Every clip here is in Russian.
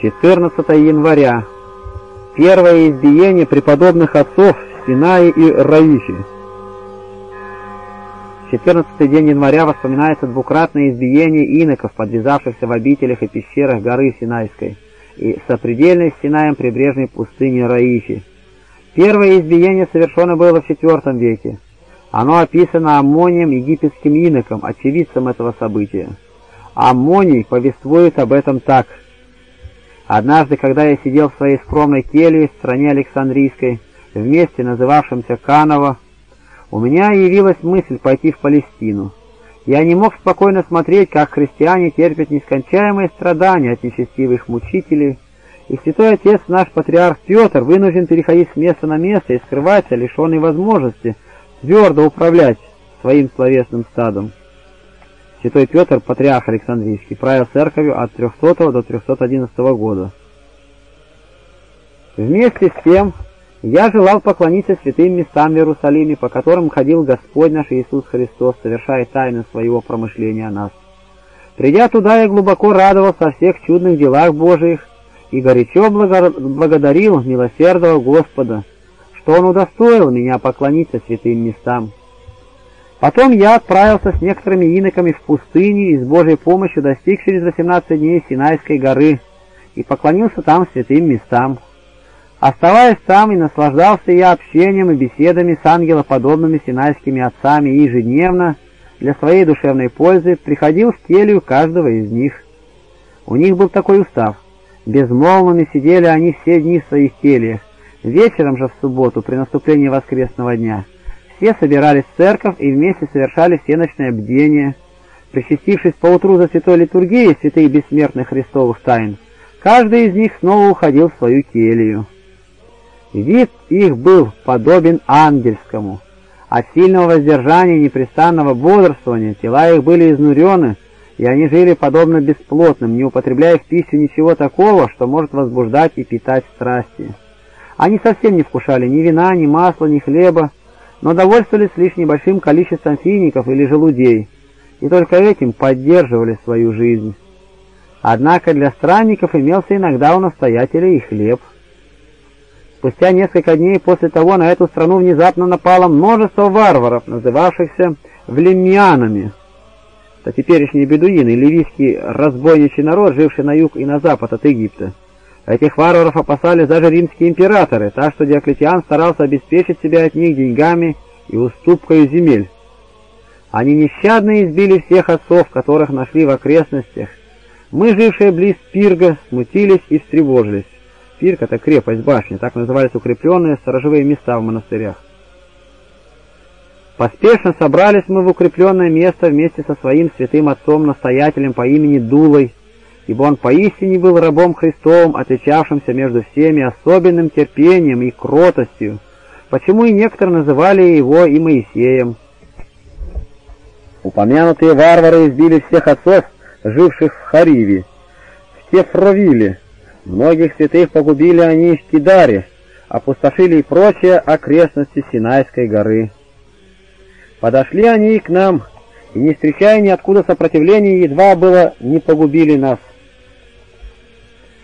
14 января. Первое избиение преподобных отцов Синае и Раифе. 14 день января воспоминается двукратное избиение иноков, подвязавшихся в обителях и пещерах горы Синайской и сопредельной с Синаем прибрежной пустыни Раифи. Первое избиение совершено было в IV веке. Оно описано Аммонием египетским иноком, очевидцем этого события. Аммоний повествует об этом так. «Однажды, когда я сидел в своей скромной келье в стране Александрийской, в месте, называвшемся Каново, у меня явилась мысль пойти в Палестину. Я не мог спокойно смотреть, как христиане терпят нескончаемые страдания от нечестивых мучителей, и святой отец наш патриарх Петр вынужден переходить с места на место и скрываться, лишенный возможности твердо управлять своим словесным стадом. Святой Петр, патриарх Александрийский, правил церковью от 300 до 311 года. Вместе с тем, я желал поклониться святым местам в Иерусалиме, по которым ходил Господь наш Иисус Христос, совершая тайны своего промышления о нас. Придя туда, я глубоко радовался о всех чудных делах Божиих и горячо благодарил милосердного Господа, что Он удостоил меня поклониться святым местам. Потом я отправился с некоторыми иноками в пустыню и с Божьей помощью достиг через 18 дней Синайской горы и поклонился там святым местам. Оставаясь там и наслаждался я общением и беседами с ангелоподобными синайскими отцами и ежедневно, для своей душевной пользы, приходил в келью каждого из них. У них был такой устав. Безмолвными сидели они все дни в своих кельях. Вечером же в субботу, при наступлении воскресного дня, все собирались в церковь и вместе совершали всеночное бдение. Причастившись поутру за святой литургией святых бессмертных христовых тайн, каждый из них снова уходил в свою келью. Вид их был подобен ангельскому. От сильного воздержания и непрестанного бодрствования тела их были изнурены, и они жили подобно бесплотным, не употребляя в пищу ничего такого, что может возбуждать и питать страсти. Они совсем не вкушали ни вина, ни масла, ни хлеба, но довольствовались лишь небольшим количеством фиников или желудей, и только этим поддерживали свою жизнь. Однако для странников имелся иногда у настоятеля и хлеб. Спустя несколько дней после того на эту страну внезапно напало множество варваров, называвшихся влемьянами. Это теперешние бедуины, ливийский разбойничий народ, живший на юг и на запад от Египта. Этих варваров опасались даже римские императоры, так что Диоклетиан старался обеспечить себя от них деньгами и уступкой земель. Они нещадно избили всех отцов, которых нашли в окрестностях. Мы, жившие близ Пирга, смутились и встревожились. Пирк — это крепость, башня, так назывались укрепленные сторожевые места в монастырях. Поспешно собрались мы в укрепленное место вместе со своим святым отцом-настоятелем по имени Дулой, ибо он поистине был рабом Христовым, отличавшимся между всеми особенным терпением и кротостью, почему и некоторые называли его и Моисеем. Упомянутые варвары избили всех отцов, живших в Хариве, в Тефровиле, Многих святых погубили они в Кидаре, опустошили и прочие окрестности Синайской горы. Подошли они и к нам, и, не встречая ниоткуда сопротивления, едва было не погубили нас.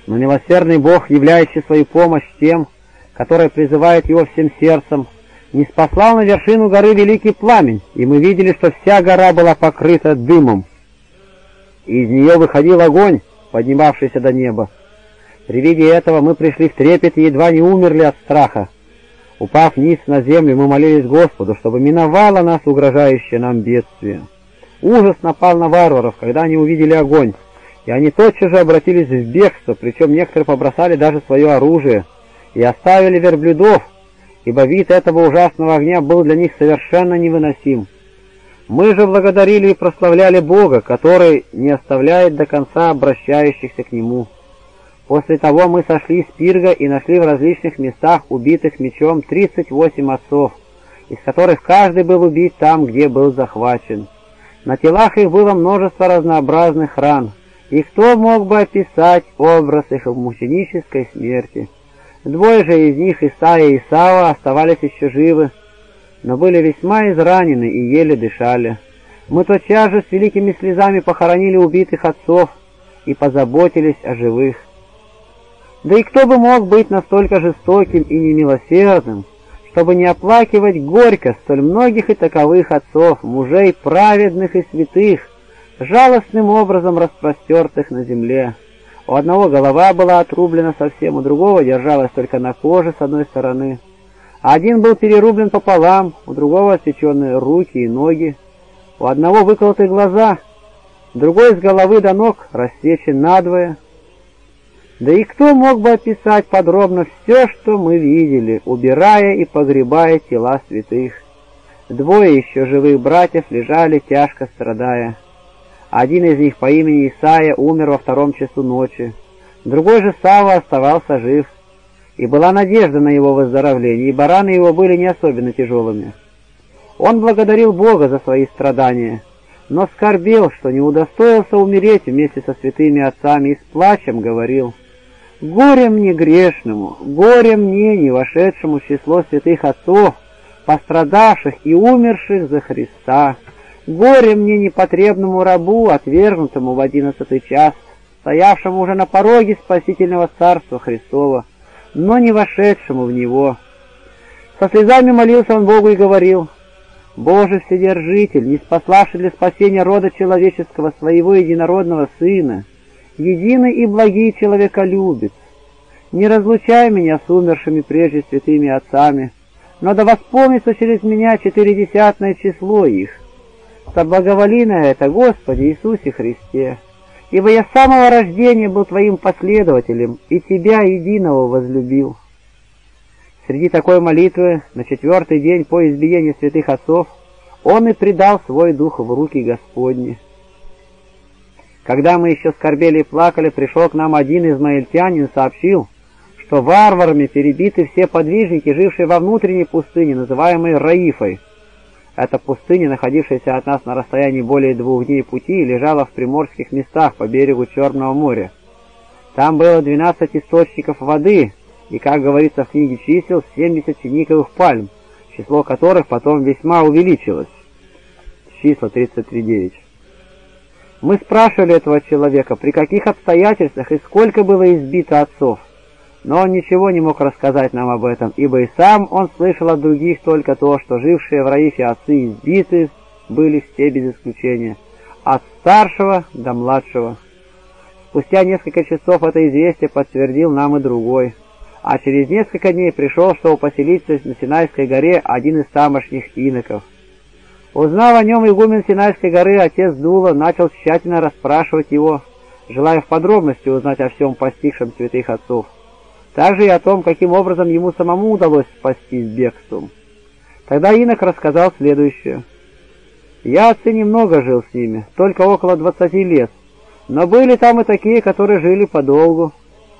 Но милосердный Бог, являющий свою помощь тем, которые призывают Его всем сердцем, не спаслал на вершину горы великий пламень, и мы видели, что вся гора была покрыта дымом. из нее выходил огонь, поднимавшийся до неба. При виде этого мы пришли в трепет и едва не умерли от страха. Упав низ на землю, мы молились Господу, чтобы миновало нас угрожающее нам бедствие. Ужас напал на варваров, когда они увидели огонь, и они тотчас же обратились в бегство, причем некоторые побросали даже свое оружие и оставили верблюдов, ибо вид этого ужасного огня был для них совершенно невыносим. Мы же благодарили и прославляли Бога, который не оставляет до конца обращающихся к Нему. После того мы сошли с пирга и нашли в различных местах убитых мечом 38 отцов, из которых каждый был убит там, где был захвачен. На телах их было множество разнообразных ран, и кто мог бы описать образ их мученической смерти? Двое же из них, Исаия и Исава, оставались еще живы, но были весьма изранены и еле дышали. Мы тотчас же с великими слезами похоронили убитых отцов и позаботились о живых. Да и кто бы мог быть настолько жестоким и немилосердным, чтобы не оплакивать горько столь многих и таковых отцов, мужей праведных и святых, жалостным образом распростертых на земле. У одного голова была отрублена совсем, у другого держалась только на коже с одной стороны. Один был перерублен пополам, у другого отсечены руки и ноги, у одного выколоты глаза, другой с головы до ног рассечен надвое. Да и кто мог бы описать подробно все, что мы видели, убирая и погребая тела святых? Двое еще живых братьев лежали, тяжко страдая. Один из них по имени Исаия умер во втором часу ночи, другой же Сава оставался жив, и была надежда на его выздоровление, и бараны его были не особенно тяжелыми. Он благодарил Бога за свои страдания, но скорбел, что не удостоился умереть вместе со святыми отцами, и с плачем говорил, «Горе мне грешному, горе мне, не вошедшему в число святых отцов, пострадавших и умерших за Христа». Горе мне непотребному рабу, отвергнутому в одиннадцатый час, стоявшему уже на пороге спасительного царства Христова, но не вошедшему в него. Со слезами молился он Богу и говорил, «Боже Вседержитель, не спаславший для спасения рода человеческого своего единородного Сына, единый и благий человеколюбец, не разлучай меня с умершими прежде святыми отцами, но да воспомнится через меня четыредесятное число их, Соблаговоли это, Господи Иисусе Христе, ибо я с самого рождения был Твоим последователем и Тебя единого возлюбил. Среди такой молитвы на четвертый день по избиению святых отцов он и предал свой дух в руки Господни. Когда мы еще скорбели и плакали, пришел к нам один измаильтянин и сообщил, что варварами перебиты все подвижники, жившие во внутренней пустыне, называемой Раифой, эта пустыня, находившаяся от нас на расстоянии более двух дней пути, лежала в приморских местах по берегу Черного моря. Там было 12 источников воды, и, как говорится в книге чисел, 70 финиковых пальм, число которых потом весьма увеличилось. Числа 33.9. Мы спрашивали этого человека, при каких обстоятельствах и сколько было избито отцов но он ничего не мог рассказать нам об этом, ибо и сам он слышал от других только то, что жившие в Раифе отцы избиты были все без исключения, от старшего до младшего. Спустя несколько часов это известие подтвердил нам и другой, а через несколько дней пришел, чтобы поселиться на Синайской горе один из тамошних иноков. Узнав о нем игумен Синайской горы, отец Дула начал тщательно расспрашивать его, желая в подробности узнать о всем постигшем святых отцов также и о том, каким образом ему самому удалось спастись бегством. Тогда инок рассказал следующее. «Я, отцы, немного жил с ними, только около двадцати лет, но были там и такие, которые жили подолгу.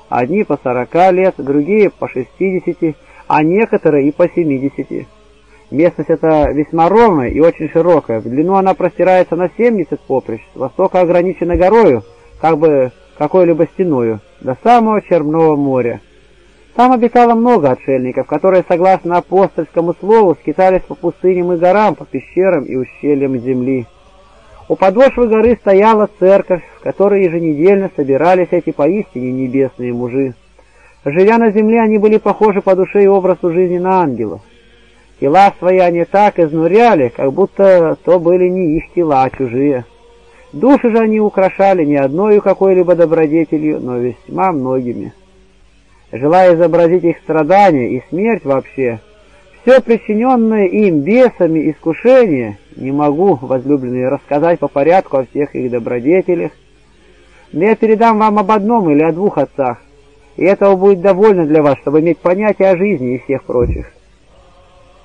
Одни по сорока лет, другие по шестидесяти, а некоторые и по семидесяти. Местность эта весьма ровная и очень широкая, в длину она простирается на семьдесят поприщ, с востока ограничена горою, как бы какой-либо стеною, до самого Черного моря. Там обитало много отшельников, которые, согласно апостольскому слову, скитались по пустыням и горам, по пещерам и ущельям земли. У подошвы горы стояла церковь, в которой еженедельно собирались эти поистине небесные мужи. Живя на земле, они были похожи по душе и образу жизни на ангелов. Тела свои они так изнуряли, как будто то были не их тела, а чужие. Души же они украшали не одной какой-либо добродетелью, но весьма многими желая изобразить их страдания и смерть вообще, все причиненное им бесами искушение, не могу, возлюбленные, рассказать по порядку о всех их добродетелях, но я передам вам об одном или о двух отцах, и этого будет довольно для вас, чтобы иметь понятие о жизни и всех прочих.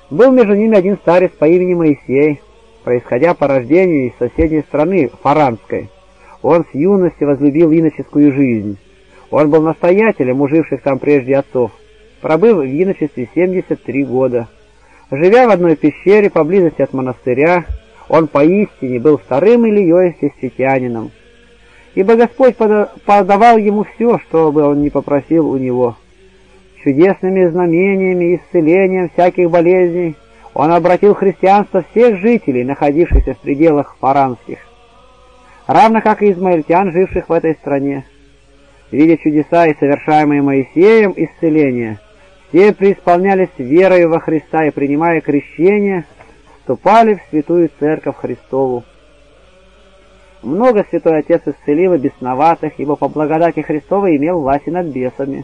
Был между ними один старец по имени Моисей, происходя по рождению из соседней страны, Фаранской. Он с юности возлюбил иноческую жизнь, он был настоятелем уживших там прежде отцов, пробыв в иночестве 73 года. Живя в одной пещере поблизости от монастыря, он поистине был вторым Ильей сеститянином. Ибо Господь подавал ему все, что бы он ни попросил у него. Чудесными знамениями и исцелением всяких болезней он обратил христианство всех жителей, находившихся в пределах фаранских, равно как и измаильтян, живших в этой стране. Видя чудеса и совершаемые Моисеем исцеления, все преисполнялись верою во Христа и, принимая крещение, вступали в святую церковь Христову. Много святой отец исцелил и бесноватых, ибо по благодати Христовой имел власть над бесами.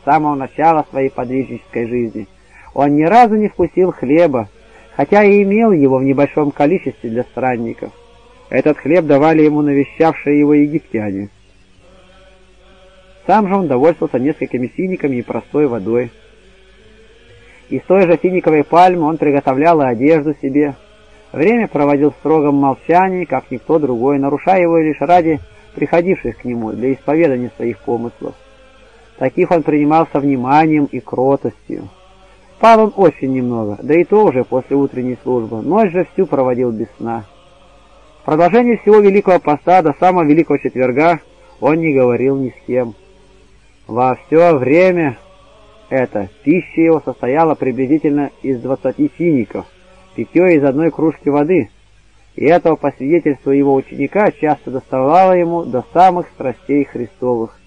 С самого начала своей подвижнической жизни он ни разу не вкусил хлеба, хотя и имел его в небольшом количестве для странников. Этот хлеб давали ему навещавшие его египтяне. Сам же он довольствовался несколькими финиками и простой водой. Из той же финиковой пальмы он приготовлял и одежду себе. Время проводил в строгом молчании, как никто другой, нарушая его лишь ради приходивших к нему для исповедания своих помыслов. Таких он принимал со вниманием и кротостью. Спал он очень немного, да и то уже после утренней службы, ночь же всю проводил без сна. В продолжении всего Великого Поста до самого Великого Четверга он не говорил ни с кем. Во все время это пища его состояла приблизительно из двадцати фиников, питье из одной кружки воды, и этого, по свидетельству его ученика, часто доставало ему до самых страстей Христовых.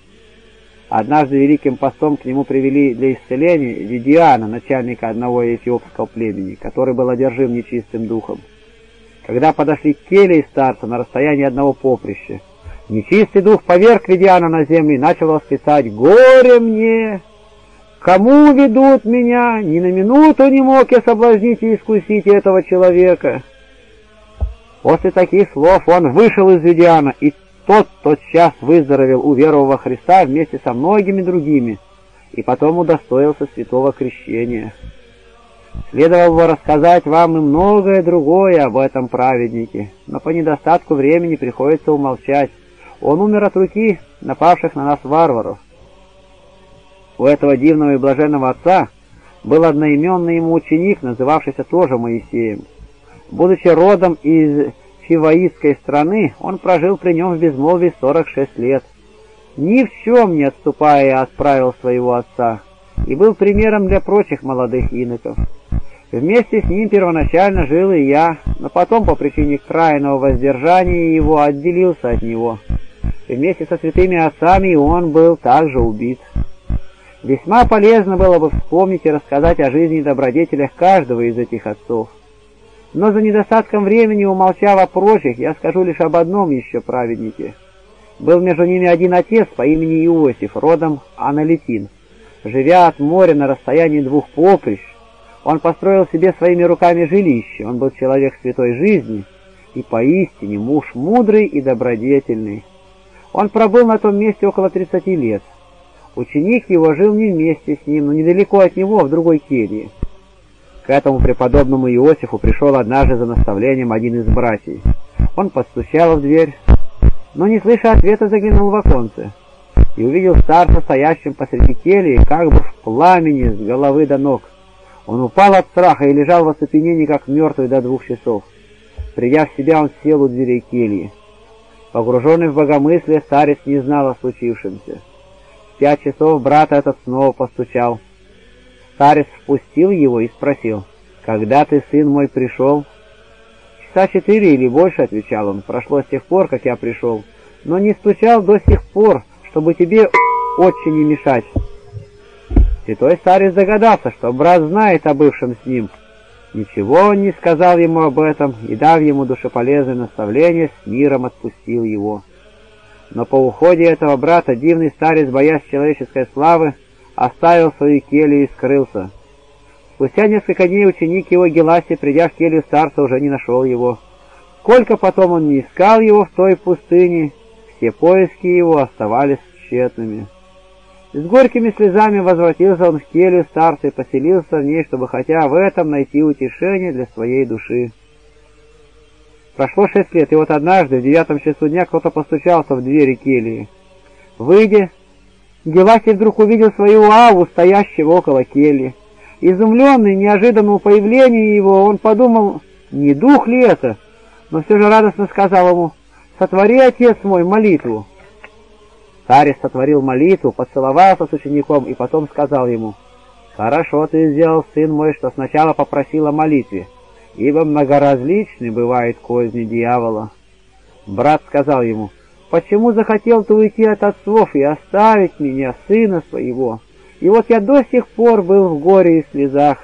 Однажды великим постом к нему привели для исцеления Видиана, начальника одного эфиопского племени, который был одержим нечистым духом. Когда подошли к келье старца на расстоянии одного поприща, нечистый дух поверг Видиана на землю и начал восклицать «Горе мне! Кому ведут меня? Ни на минуту не мог я соблазнить и искусить этого человека!» После таких слов он вышел из Видиана и тот тотчас выздоровел, уверовав во Христа вместе со многими другими, и потом удостоился святого крещения. Следовало бы рассказать вам и многое другое об этом праведнике, но по недостатку времени приходится умолчать. Он умер от руки напавших на нас варваров. У этого дивного и блаженного отца был одноименный ему ученик, называвшийся тоже Моисеем. Будучи родом из фиваистской страны, он прожил при нем в безмолвии 46 лет. Ни в чем не отступая отправил своего отца, и был примером для прочих молодых иноков. Вместе с ним первоначально жил и я, но потом по причине крайнего воздержания его отделился от него. Вместе со святыми отцами он был также убит. Весьма полезно было бы вспомнить и рассказать о жизни и добродетелях каждого из этих отцов. Но за недостатком времени, умолчав о прочих, я скажу лишь об одном еще праведнике. Был между ними один отец по имени Иосиф, родом Аналитин. Живя от моря на расстоянии двух поприщ, он построил себе своими руками жилище, он был человек святой жизни и поистине муж мудрый и добродетельный. Он пробыл на том месте около 30 лет. Ученик его жил не вместе с ним, но недалеко от него, в другой келье. К этому преподобному Иосифу пришел однажды за наставлением один из братьев. Он постучал в дверь, но, не слыша ответа, заглянул в оконце и увидел старца стоящим посреди кельи, как бы в пламени с головы до ног. Он упал от страха и лежал в оцепенении, как мертвый до двух часов. Придя в себя, он сел у дверей кельи. Погруженный в богомыслие, старец не знал о случившемся. В пять часов брат этот снова постучал. Старец впустил его и спросил, «Когда ты, сын мой, пришел?» «Часа четыре или больше», — отвечал он, — «прошло с тех пор, как я пришел, но не стучал до сих пор, чтобы тебе очень не мешать». Святой старец догадался, что брат знает о бывшем с ним. Ничего не сказал ему об этом и, дав ему душеполезное наставление, с миром отпустил его. Но по уходе этого брата дивный старец, боясь человеческой славы, оставил свою келью и скрылся. Спустя несколько дней ученик его Геласи, придя в келью старца, уже не нашел его. Сколько потом он не искал его в той пустыне, все поиски его оставались тщетными. С горькими слезами возвратился он в келью старца и поселился в ней, чтобы хотя в этом найти утешение для своей души. Прошло шесть лет, и вот однажды, в девятом часу дня, кто-то постучался в двери кельи. Выйдя, Геласий вдруг увидел свою Аву, стоящего около кельи. Изумленный неожиданному появлению его, он подумал, не дух ли это, но все же радостно сказал ему, «Сотвори, отец мой, молитву». Старец сотворил молитву, поцеловался с учеником и потом сказал ему, «Хорошо ты сделал, сын мой, что сначала попросил о молитве, ибо многоразличны бывают козни дьявола». Брат сказал ему, Почему захотел ты уйти от отцов и оставить меня, сына своего? И вот я до сих пор был в горе и слезах.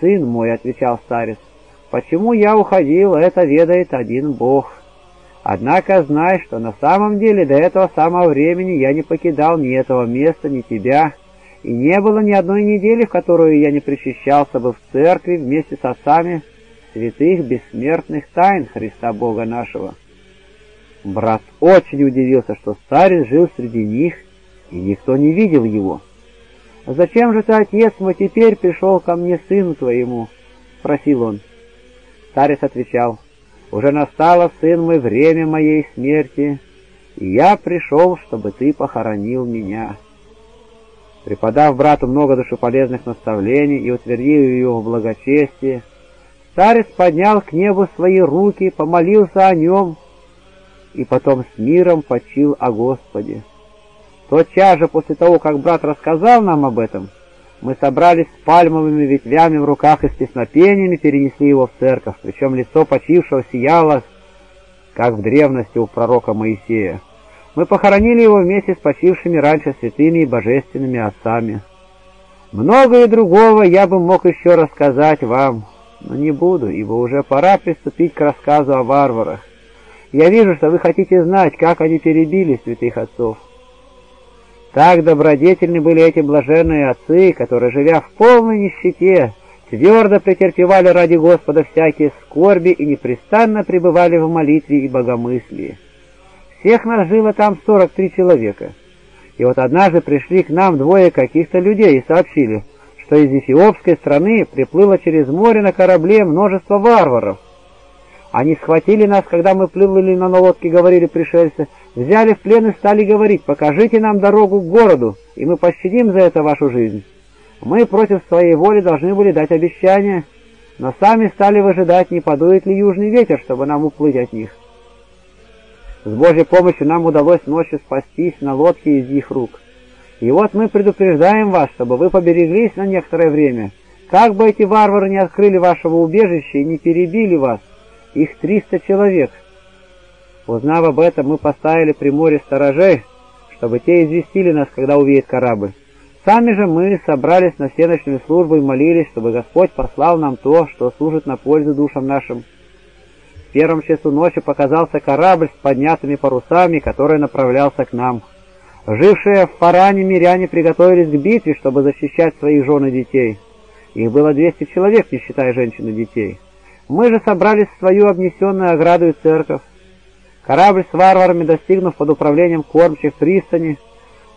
«Сын мой», — отвечал старец, — «почему я уходил, это ведает один Бог». Однако знай, что на самом деле до этого самого времени я не покидал ни этого места, ни тебя, и не было ни одной недели, в которую я не причащался бы в церкви вместе с отцами святых бессмертных тайн Христа Бога нашего. Брат очень удивился, что старец жил среди них, и никто не видел его. «Зачем же ты, отец мой, теперь пришел ко мне сыну твоему?» — спросил он. Старец отвечал, уже настало, сын мой, время моей смерти, и я пришел, чтобы ты похоронил меня». Преподав брату много душеполезных наставлений и утвердив его в благочестии, старец поднял к небу свои руки, помолился о нем и потом с миром почил о Господе. Тотчас же после того, как брат рассказал нам об этом, мы собрались с пальмовыми ветвями в руках и с песнопениями перенесли его в церковь, причем лицо почившего сияло, как в древности у пророка Моисея. Мы похоронили его вместе с почившими раньше святыми и божественными отцами. Многое другого я бы мог еще рассказать вам, но не буду, ибо уже пора приступить к рассказу о варварах. Я вижу, что вы хотите знать, как они перебили святых отцов. Так добродетельны были эти блаженные отцы, которые, живя в полной нищете, твердо претерпевали ради Господа всякие скорби и непрестанно пребывали в молитве и богомыслии. Всех нас жило там 43 человека. И вот однажды пришли к нам двое каких-то людей и сообщили, что из эфиопской страны приплыло через море на корабле множество варваров, они схватили нас, когда мы плыли на лодке, говорили пришельцы, взяли в плен и стали говорить, покажите нам дорогу к городу, и мы пощадим за это вашу жизнь. Мы против своей воли должны были дать обещание, но сами стали выжидать, не подует ли южный ветер, чтобы нам уплыть от них. С Божьей помощью нам удалось ночью спастись на лодке из их рук. И вот мы предупреждаем вас, чтобы вы побереглись на некоторое время, как бы эти варвары не открыли вашего убежища и не перебили вас, их триста человек. Узнав об этом, мы поставили при море сторожей, чтобы те известили нас, когда увидят корабль. Сами же мы собрались на всеночную службу и молились, чтобы Господь послал нам то, что служит на пользу душам нашим. В первом часу ночи показался корабль с поднятыми парусами, который направлялся к нам. Жившие в Фаране миряне приготовились к битве, чтобы защищать своих жен и детей. Их было 200 человек, не считая женщин и детей. Мы же собрались в свою обнесенную ограду и церковь. Корабль с варварами, достигнув под управлением кормчих пристани,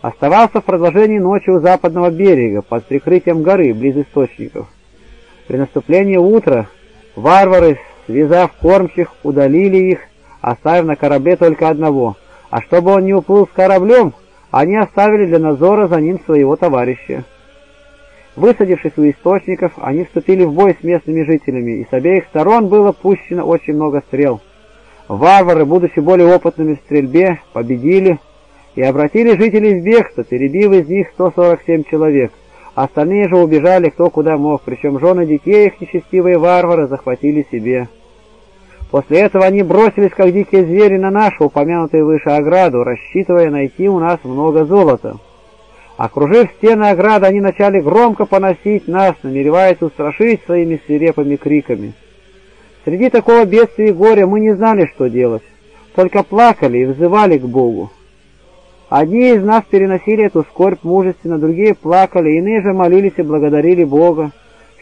оставался в продолжении ночи у западного берега, под прикрытием горы, близ источников. При наступлении утра варвары, связав кормчих, удалили их, оставив на корабле только одного, а чтобы он не уплыл с кораблем, они оставили для надзора за ним своего товарища. Высадившись у источников, они вступили в бой с местными жителями, и с обеих сторон было пущено очень много стрел. Варвары, будучи более опытными в стрельбе, победили и обратили жителей в бегство, перебив из них 147 человек. Остальные же убежали кто куда мог, причем жены детей их нечестивые варвары захватили себе. После этого они бросились, как дикие звери, на нашу упомянутую выше ограду, рассчитывая найти у нас много золота. Окружив стены ограды, они начали громко поносить нас, намереваясь устрашить своими свирепыми криками. Среди такого бедствия и горя мы не знали, что делать, только плакали и взывали к Богу. Одни из нас переносили эту скорбь мужественно, другие плакали, иные же молились и благодарили Бога.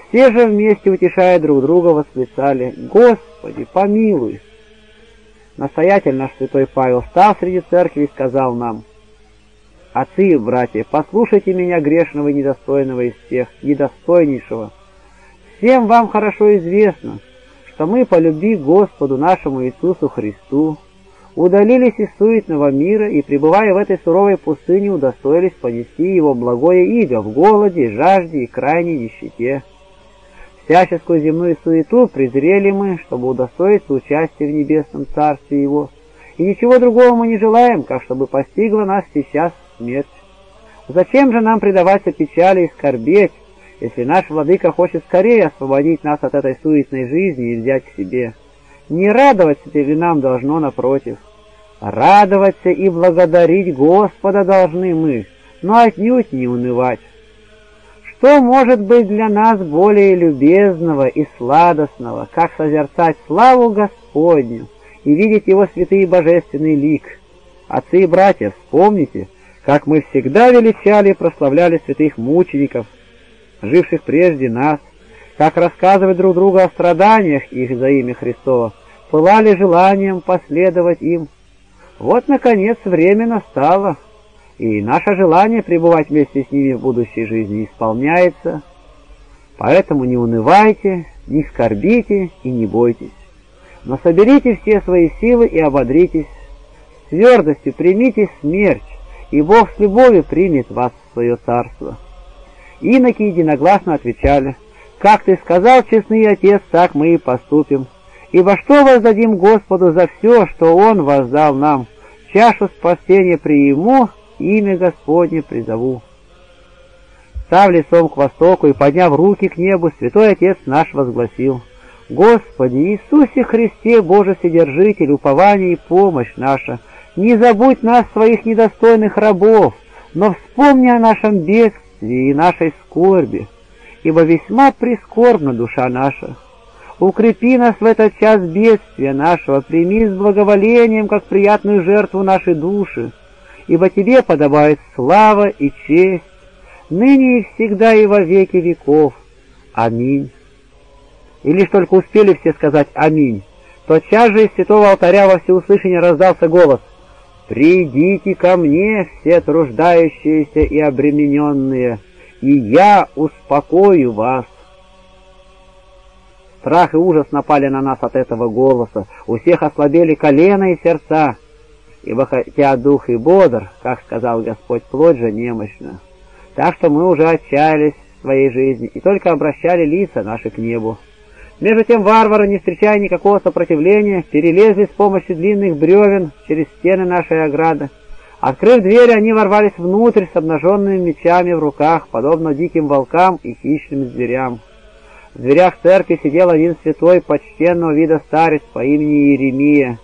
Все же вместе, утешая друг друга, восклицали «Господи, помилуй!» Настоятель наш святой Павел стал среди церкви и сказал нам – Отцы, братья, послушайте меня, грешного и недостойного из всех, недостойнейшего. Всем вам хорошо известно, что мы по любви Господу нашему Иисусу Христу удалились из суетного мира и, пребывая в этой суровой пустыне, удостоились понести Его благое иго в голоде, жажде и крайней нищете. Всяческую земную суету презрели мы, чтобы удостоиться участия в небесном Царстве Его, и ничего другого мы не желаем, как чтобы постигла нас сейчас смерть. Зачем же нам предаваться печали и скорбеть, если наш владыка хочет скорее освободить нас от этой суетной жизни и взять к себе? Не радоваться ли нам должно напротив? Радоваться и благодарить Господа должны мы, но отнюдь не унывать. Что может быть для нас более любезного и сладостного, как созерцать славу Господню и видеть Его святый и божественный лик? Отцы и братья, вспомните, как мы всегда величали и прославляли святых мучеников, живших прежде нас, как рассказывать друг другу о страданиях их за имя Христова, пылали желанием последовать им. Вот, наконец, время настало, и наше желание пребывать вместе с ними в будущей жизни исполняется. Поэтому не унывайте, не скорбите и не бойтесь, но соберите все свои силы и ободритесь, с твердостью примите смерть, и Бог с любовью примет вас в свое царство. Иноки единогласно отвечали, «Как ты сказал, честный отец, так мы и поступим. Ибо что воздадим Господу за все, что Он воздал нам? Чашу спасения приму, имя Господне призову». Став лицом к востоку и подняв руки к небу, святой отец наш возгласил, «Господи Иисусе Христе, Боже Вседержитель, упование и помощь наша, не забудь нас, своих недостойных рабов, но вспомни о нашем бедствии и нашей скорби, ибо весьма прискорбна душа наша. Укрепи нас в этот час бедствия нашего, прими с благоволением, как приятную жертву нашей души, ибо Тебе подобает слава и честь, ныне и всегда и во веки веков. Аминь. И лишь только успели все сказать «Аминь», тотчас же из святого алтаря во всеуслышание раздался голос — «Придите ко мне, все труждающиеся и обремененные, и я успокою вас». Страх и ужас напали на нас от этого голоса, у всех ослабели колено и сердца, ибо хотя дух и бодр, как сказал Господь, плоть же немощна. Так что мы уже отчаялись в своей жизни и только обращали лица наши к небу. Между тем варвары, не встречая никакого сопротивления, перелезли с помощью длинных бревен через стены нашей ограды. Открыв дверь, они ворвались внутрь с обнаженными мечами в руках, подобно диким волкам и хищным зверям. В дверях церкви сидел один святой, почтенного вида старец по имени Иеремия.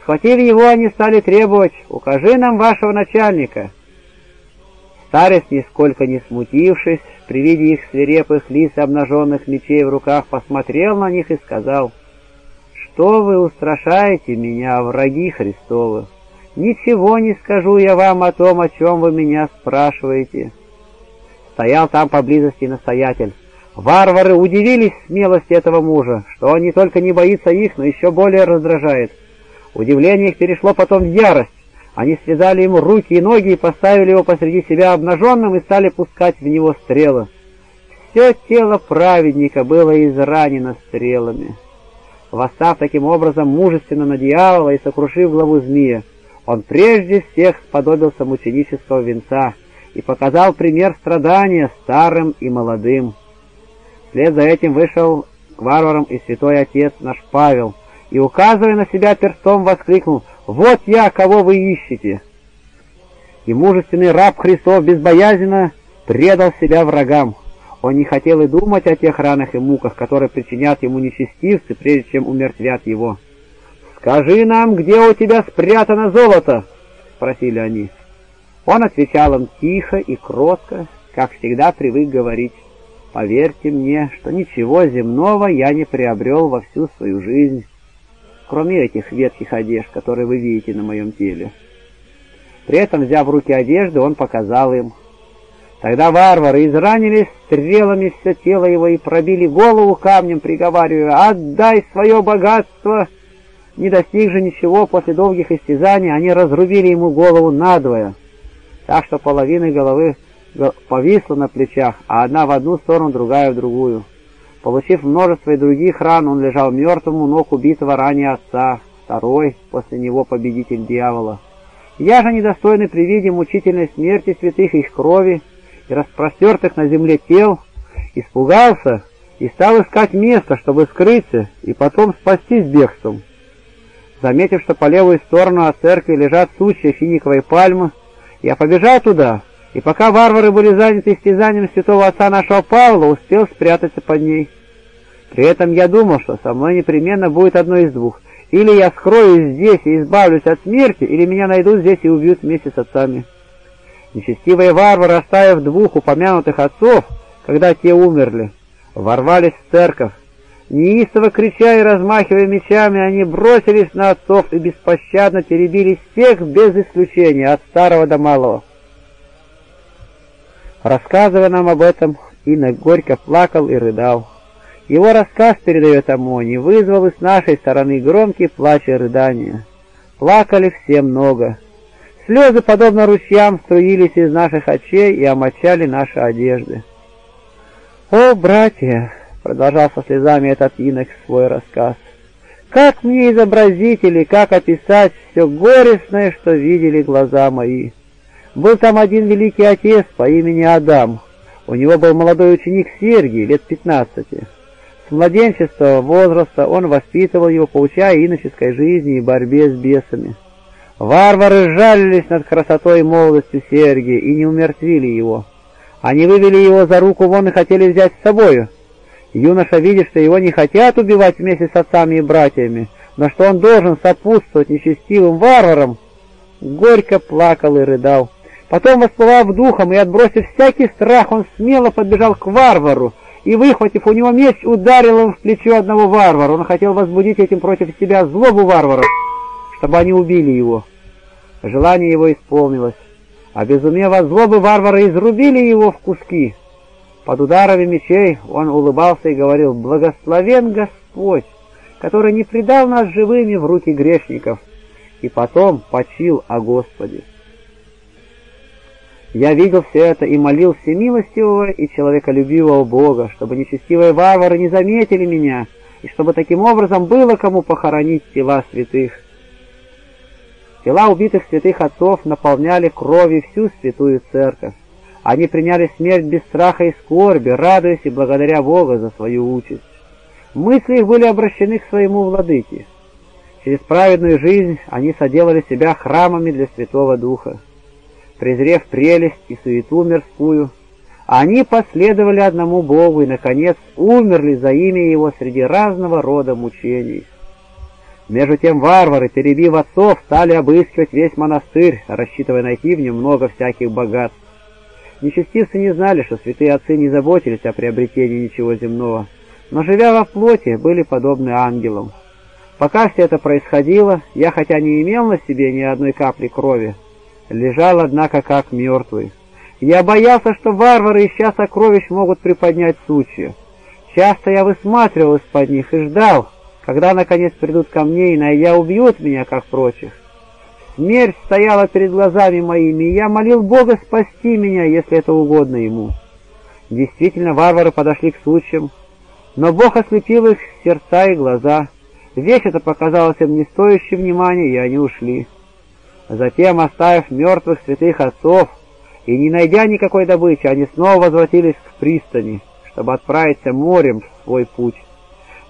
Схватив его, они стали требовать «Укажи нам вашего начальника». Старец, нисколько не смутившись, при виде их свирепых лиц обнаженных мечей в руках, посмотрел на них и сказал, «Что вы устрашаете меня, враги Христовы? Ничего не скажу я вам о том, о чем вы меня спрашиваете». Стоял там поблизости настоятель. Варвары удивились смелости этого мужа, что он не только не боится их, но еще более раздражает. Удивление их перешло потом в ярость. Они связали ему руки и ноги и поставили его посреди себя обнаженным и стали пускать в него стрелы. Все тело праведника было изранено стрелами. Восстав таким образом мужественно на дьявола и сокрушив главу змея, он прежде всех сподобился мученического венца и показал пример страдания старым и молодым. Вслед за этим вышел к варварам и святой отец наш Павел, и, указывая на себя перстом, воскликнул — «Вот я, кого вы ищете!» И мужественный раб Христов безбоязненно предал себя врагам. Он не хотел и думать о тех ранах и муках, которые причинят ему нечестивцы, прежде чем умертвят его. «Скажи нам, где у тебя спрятано золото?» — спросили они. Он отвечал им тихо и кротко, как всегда привык говорить. «Поверьте мне, что ничего земного я не приобрел во всю свою жизнь» кроме этих ветхих одежд, которые вы видите на моем теле. При этом, взяв в руки одежды, он показал им. Тогда варвары изранили стрелами все тело его и пробили голову камнем, приговаривая «Отдай свое богатство!» Не достиг же ничего, после долгих истязаний они разрубили ему голову надвое, так что половина головы повисла на плечах, а одна в одну сторону, другая в другую. Получив множество и других ран, он лежал мертвым у ног убитого ранее отца, второй, после него победитель дьявола. Я же, недостойный при виде мучительной смерти святых их крови и распростертых на земле тел, испугался и стал искать место, чтобы скрыться и потом спастись бегством. Заметив, что по левую сторону от церкви лежат сучья финиковой пальмы, я побежал туда, и пока варвары были заняты истязанием святого отца нашего Павла, успел спрятаться под ней. При этом я думал, что со мной непременно будет одно из двух. Или я скроюсь здесь и избавлюсь от смерти, или меня найдут здесь и убьют вместе с отцами. Нечестивые варвары, оставив двух упомянутых отцов, когда те умерли, ворвались в церковь. Неистово крича и размахивая мечами, они бросились на отцов и беспощадно теребили всех без исключения, от старого до малого. Рассказывая нам об этом, Инок горько плакал и рыдал. Его рассказ, передает Амони, вызвал и с нашей стороны громкий плач и рыдания. Плакали все много. Слезы, подобно ручьям, струились из наших очей и омочали наши одежды. «О, братья!» — продолжал со слезами этот инок свой рассказ. «Как мне изобразить или как описать все горестное, что видели глаза мои? Был там один великий отец по имени Адам. У него был молодой ученик Сергий, лет пятнадцати. С младенчества возраста он воспитывал его, поучая иноческой жизни и борьбе с бесами. Варвары жалились над красотой и молодостью Сергия и не умертвили его. Они вывели его за руку вон и хотели взять с собою. Юноша, видит, что его не хотят убивать вместе с отцами и братьями, но что он должен сопутствовать нечестивым варварам, горько плакал и рыдал. Потом, восплывав духом и отбросив всякий страх, он смело подбежал к варвару, и, выхватив у него меч, ударил им в плечо одного варвара. Он хотел возбудить этим против себя злобу варваров, чтобы они убили его. Желание его исполнилось. Обезумев от злобы, варвары изрубили его в куски. Под ударами мечей он улыбался и говорил, «Благословен Господь, который не предал нас живыми в руки грешников, и потом почил о Господе». Я видел все это и молил всемилостивого и человеколюбивого Бога, чтобы нечестивые варвары не заметили меня, и чтобы таким образом было кому похоронить тела святых. Тела убитых святых отцов наполняли кровью всю святую церковь. Они приняли смерть без страха и скорби, радуясь и благодаря Бога за свою участь. Мысли их были обращены к своему владыке. Через праведную жизнь они соделали себя храмами для Святого Духа презрев прелесть и суету мирскую, они последовали одному Богу и, наконец, умерли за имя Его среди разного рода мучений. Между тем варвары, перебив отцов, стали обыскивать весь монастырь, рассчитывая найти в нем много всяких богатств. Нечестивцы не знали, что святые отцы не заботились о приобретении ничего земного, но, живя во плоти, были подобны ангелам. Пока все это происходило, я, хотя не имел на себе ни одной капли крови, лежал, однако, как мертвый. Я боялся, что варвары, ища сокровищ, могут приподнять сучья. Часто я высматривал из-под них и ждал, когда, наконец, придут ко мне и, найдя, убьют меня, как прочих. Смерть стояла перед глазами моими, и я молил Бога спасти меня, если это угодно Ему. Действительно, варвары подошли к сучьям, но Бог ослепил их сердца и глаза. Вещь эта показалась им не стоящей внимания, и они ушли. Затем, оставив мертвых святых отцов и не найдя никакой добычи, они снова возвратились к пристани, чтобы отправиться морем в свой путь.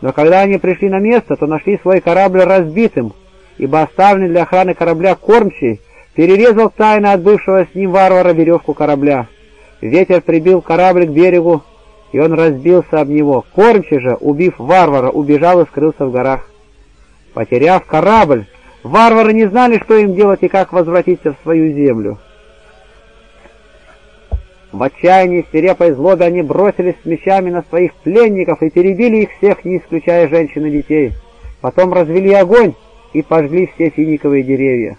Но когда они пришли на место, то нашли свой корабль разбитым, ибо оставленный для охраны корабля кормчий перерезал тайно от бывшего с ним варвара веревку корабля. Ветер прибил корабль к берегу, и он разбился об него. Кормчий же, убив варвара, убежал и скрылся в горах. Потеряв корабль, Варвары не знали, что им делать и как возвратиться в свою землю. В отчаянии, свирепой злобе они бросились с мечами на своих пленников и перебили их всех, не исключая женщин и детей. Потом развели огонь и пожгли все финиковые деревья.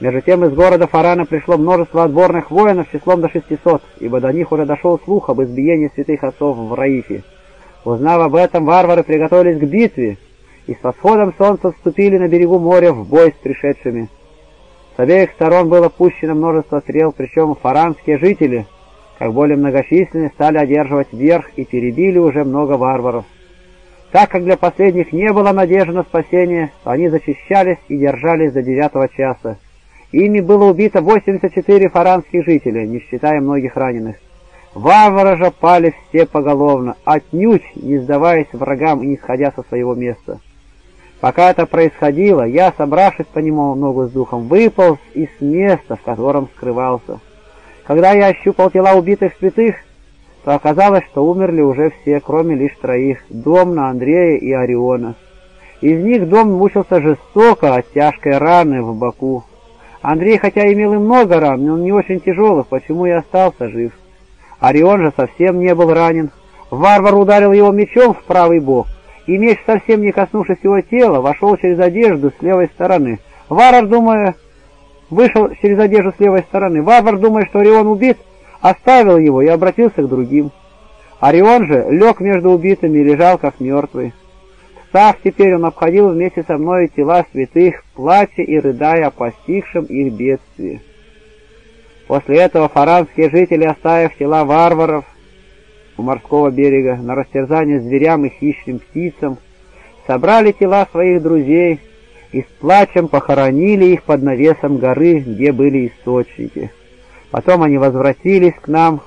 Между тем из города Фарана пришло множество отборных воинов числом до 600, ибо до них уже дошел слух об избиении святых отцов в Раифе. Узнав об этом, варвары приготовились к битве, и с восходом солнца вступили на берегу моря в бой с пришедшими. С обеих сторон было пущено множество стрел, причем фаранские жители, как более многочисленные, стали одерживать верх и перебили уже много варваров. Так как для последних не было надежды на спасение, то они зачищались и держались до девятого часа. Ими было убито 84 фаранских жителей, не считая многих раненых. Варвары же пали все поголовно, отнюдь не сдаваясь врагам и не сходя со своего места. Пока это происходило, я, собравшись понемногу с духом, выполз из места, в котором скрывался. Когда я ощупал тела убитых святых, то оказалось, что умерли уже все, кроме лишь троих — Домна, Андрея и Ориона. Из них дом мучился жестоко от тяжкой раны в боку. Андрей, хотя имел и много ран, но не очень тяжелых, почему и остался жив. Орион же совсем не был ранен. Варвар ударил его мечом в правый бок, и меч, совсем не коснувшись его тела, вошел через одежду с левой стороны. Варвар, думая, вышел через одежду с левой стороны. Варвар, думая, что Орион убит, оставил его и обратился к другим. Орион же лег между убитыми и лежал как мертвый. Встав теперь, он обходил вместе со мной тела святых, плача и рыдая о постигшем их бедствии. После этого фаранские жители, оставив тела варваров у морского берега на растерзание зверям и хищным птицам, собрали тела своих друзей и с плачем похоронили их под навесом горы, где были источники. Потом они возвратились к нам,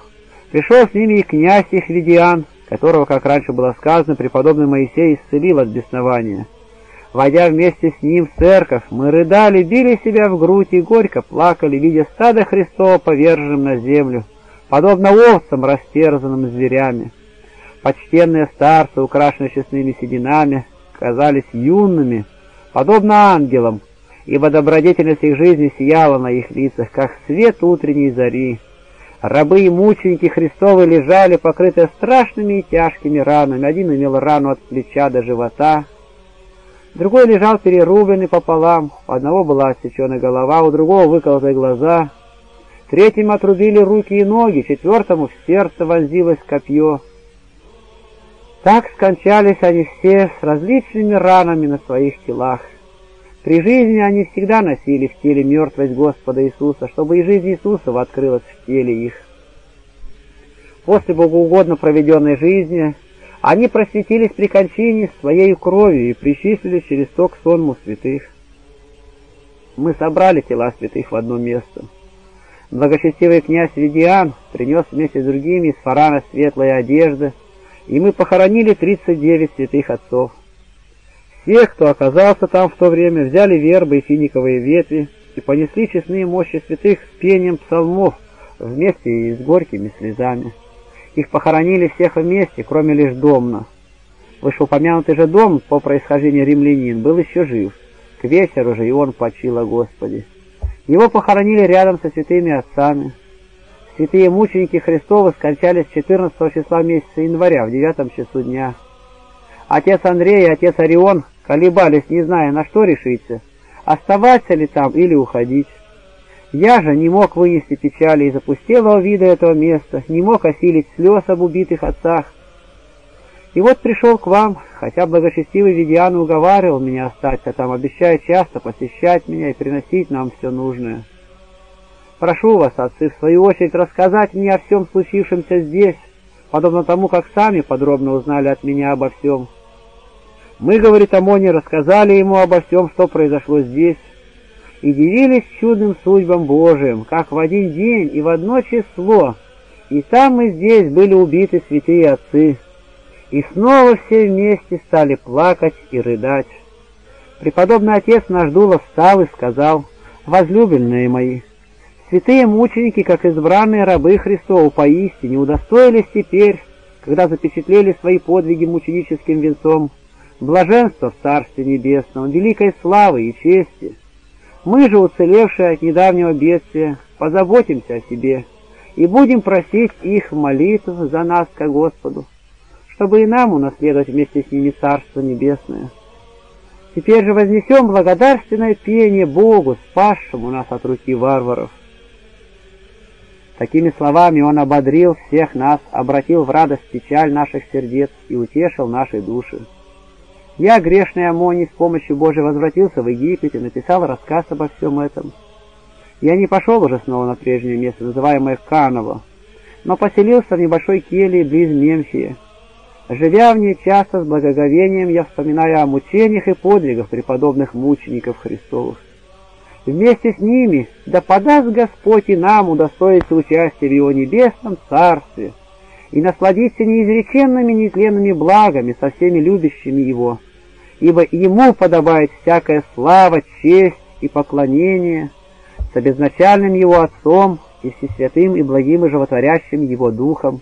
пришел с ними и князь их Видиан, которого, как раньше было сказано, преподобный Моисей исцелил от беснования. Войдя вместе с ним в церковь, мы рыдали, били себя в грудь и горько плакали, видя стадо Христова поверженным на землю, подобно овцам, растерзанным зверями. Почтенные старцы, украшенные честными сединами, казались юными, подобно ангелам, ибо добродетельность их жизни сияла на их лицах, как свет утренней зари. Рабы и мученики Христовы лежали, покрытые страшными и тяжкими ранами. Один имел рану от плеча до живота, другой лежал перерубленный пополам, у одного была отсечена голова, у другого выколоты глаза, третьим отрубили руки и ноги, четвертому в сердце вонзилось копье. Так скончались они все с различными ранами на своих телах. При жизни они всегда носили в теле мертвость Господа Иисуса, чтобы и жизнь Иисуса открылась в теле их. После богоугодно проведенной жизни они просветились при кончине своей кровью и причислились через то к сонму святых. Мы собрали тела святых в одно место. Благочестивый князь Видиан принес вместе с другими из фарана светлые одежды, и мы похоронили 39 святых отцов. Все, кто оказался там в то время, взяли вербы и финиковые ветви и понесли честные мощи святых с пением псалмов вместе и с горькими слезами. Их похоронили всех вместе, кроме лишь Домна. Вышеупомянутый же Дом, по происхождению римлянин, был еще жив. К вечеру же и он почил о Господе. Его похоронили рядом со святыми отцами. Святые мученики Христовы скончались 14 числа месяца января в девятом часу дня. Отец Андрей и отец Орион колебались, не зная, на что решиться, оставаться ли там или уходить. Я же не мог вынести печали и запустелого вида этого места, не мог осилить слез об убитых отцах. И вот пришел к вам, хотя благочестивый Видиан уговаривал меня остаться там, обещая часто посещать меня и приносить нам все нужное. Прошу вас, отцы, в свою очередь рассказать мне о всем случившемся здесь, подобно тому, как сами подробно узнали от меня обо всем. Мы, говорит Амони, рассказали ему обо всем, что произошло здесь, и дивились чудным судьбам Божиим, как в один день и в одно число, и там и здесь были убиты святые отцы, и снова все вместе стали плакать и рыдать. Преподобный отец наш Дула встал и сказал, «Возлюбленные мои, святые мученики, как избранные рабы Христову, поистине удостоились теперь, когда запечатлели свои подвиги мученическим венцом, блаженства в Царстве Небесном, великой славы и чести. Мы же, уцелевшие от недавнего бедствия, позаботимся о себе и будем просить их молитв за нас ко Господу, чтобы и нам унаследовать вместе с ними Царство Небесное. Теперь же вознесем благодарственное пение Богу, спасшему нас от руки варваров. Такими словами он ободрил всех нас, обратил в радость печаль наших сердец и утешил наши души. Я, грешный Амоний, с помощью Божией возвратился в Египет и написал рассказ обо всем этом. Я не пошел уже снова на прежнее место, называемое Каново, но поселился в небольшой келье близ Мемфия. Живя в ней часто с благоговением, я вспоминаю о мучениях и подвигах преподобных мучеников Христовых. Вместе с ними да подаст Господь и нам удостоиться участия в Его небесном Царстве и насладиться неизреченными нетленными благами со всеми любящими Его, ибо Ему подобает всякая слава, честь и поклонение с обезначальным Его Отцом и всесвятым и благим и животворящим Его Духом,